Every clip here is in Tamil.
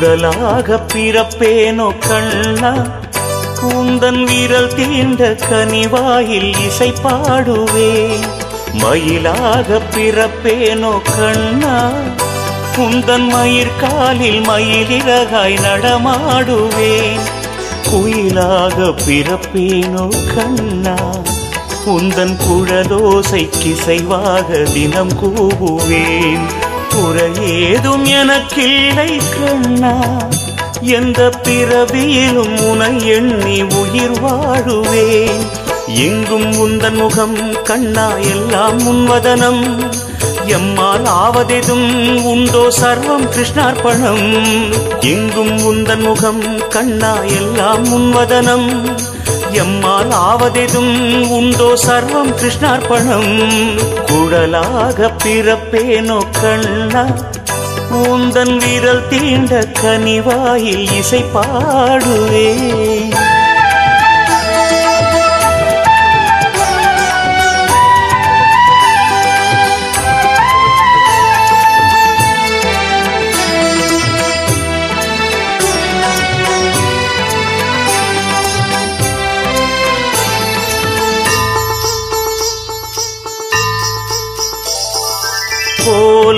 குழலாக பிறப்பேனோ கண்ணா? கூந்தன் வீரல் தீண்ட கனிவாயில் இசை பாடுவேன் மயிலாக பிறப்பேனோ கண்ணா? உந்தன் மயிர்காலில் மயிலிறகாய் நடமாடுவேன் குயிலாக பிறப்பேனோ கண்ணா? உந்தன் குழலோசை கிசைவாக தினம் கூவுவேன். குறையேதும் எனக்கில்லை கண்ணா. எந்த பிறவியிலும் உனை எண்ணி உயிர் வாழுவேன். எங்கும் உந்தன் முகம் கண்ணா எல்லாம் முன்வதனம் எம்மால் ஆவதெதும் உண்டோ சர்வம் கிருஷ்ணார்ப்பணம். எங்கும் உந்தன் முகம் கண்ணா எல்லாம் முன்வதனம் எம்மால் ஆவதெதும் உண்டோ சர்வம் கிருஷ்ணார்ப்பணம்? குழலாக பிறப்பேனோ கண்ணா உந்தன் விரல் தீண்ட கனிவாயில் இசை பாடுவேன்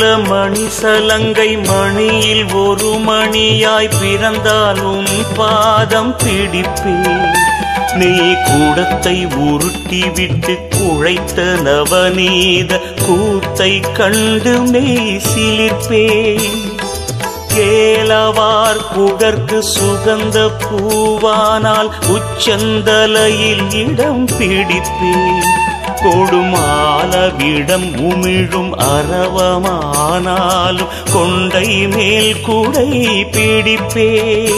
மணி சலங்கை மணியில் ஒரு மணியாய் பிறந்தாலும் பாதம் பிடிப்பே நீ கூடத்தை உருட்டி விட்டு குழைத்த நவநீத கூத்தை கண்டு மெய் சிலிர்ப்பேன் கேலவார் குடற்கு சுகந்த பூவானால் உச்சந்தலையில் இடம் பிடிப்பேன். கொடுமாலவிடம் உமிழும் அரவமானாலும் கொண்டை மேல் குடை பிடிப்பே.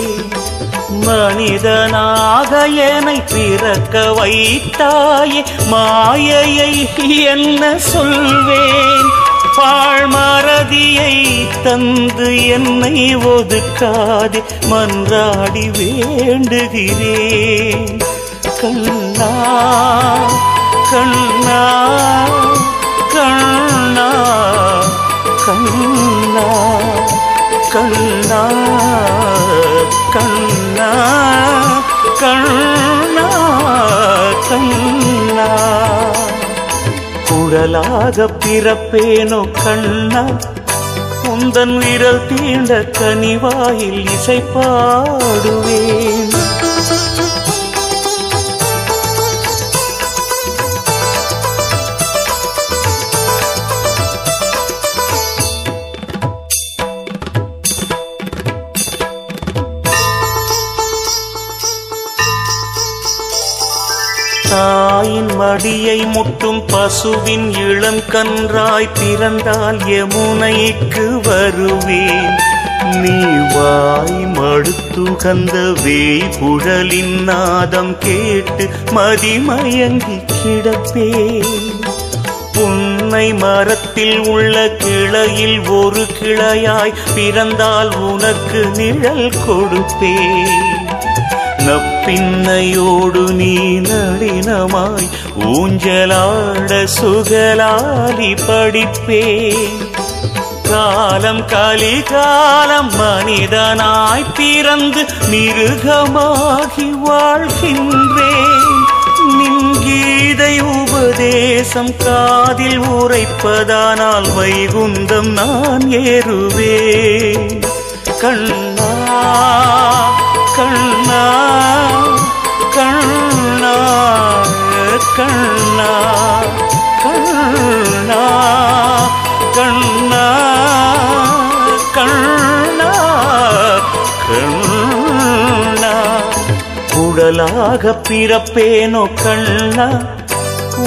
மனிதனாக என்னை பிறக்க வைத்தாயே மாயையை என்ன சொல்வேன்? பாழ்மறதியை தந்து என்னை ஒதுக்காது மன்றாடி வேண்டுகிறேன். கண்ணா கண்ணா கண்ணா கண்ணா கண்ணா கண்ணா கண்ணா கண்ணா. குழலாக பிறப்பேனோ கண்ணா உந்தன் விரல் தீண்ட கனிவாயில் இசை பாடுவேன். தாயின் மடியை முட்டும் பசுவின் இளம் கன்றாய் பிறந்தால் யமுனைக்கு வருவேன். நீ வாய் மடுத்துகந்த வேய் புழலின் நாதம் கேட்டு மதிமயங்கி கிடப்பேன். புன்னை மரத்தில் உள்ள கிளையில் ஒரு கிளையாய் பிறந்தால் உனக்கு நிழல் கொடுப்பேன். நப்பின்னையோடு நீன நளினமாய் ஊஞ்சலாட சுகலாலி படிப்பே. காலம் கலிகாலம் மனிதனாய் பிறந்து மிருகமாகி வாழ்கின்றேன் நின்கீதை உபதேசம் காதில் உரைப்பதானால் வைகுந்தம் நான் ஏறுவேன் கண்ணா கண்ணா கண்ணா. கண்ணா கண்ணா கண்ணா கண்ணா கண்ணா கண்ணா. குடலாக பிறப்பேனோ கண்ணா.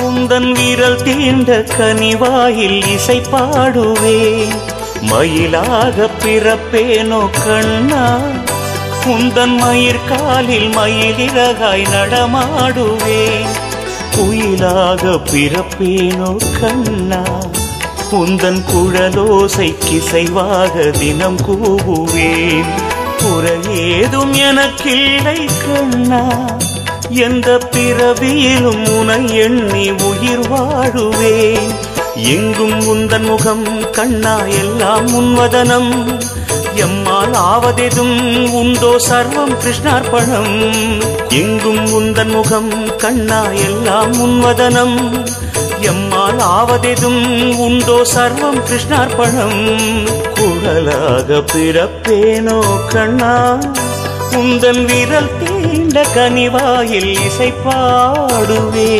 உந்தன் வீரல் தீண்ட கனிவாயில் இசை பாடுவே மயிலாக பிறப்பேனோ கண்ணா. உந்தன் மயிர்காலில் மயிலிறகாய் நடமாடுவேன். குயிலாக பிறப்பேனோ கண்ணா உந்தன் குழலோசை கிசைவாக தினம் கூவுவேன். குறையேதும் எனக்கில்லை கண்ணா எந்த பிறவியிலும் உனை எண்ணி உயிர் வாழுவேன். எங்கும் உந்தன் முகம் கண்ணா எல்லாம் முன்வதனம் எம்மால் ஆவதெதும் உண்டோ சர்வம் கிருஷ்ணார்ப்பணம்? எங்கும் உந்தன் முகம் கண்ணா எல்லாம் உன்வதனம் எம்மால் ஆவதெதும் உண்டோ சர்வம் கிருஷ்ணார்ப்பணம்? குரலாக பிறப்பேனோ கண்ணா? உந்தன் விரல் தீண்ட கனிவாயில் இசை பாடுவே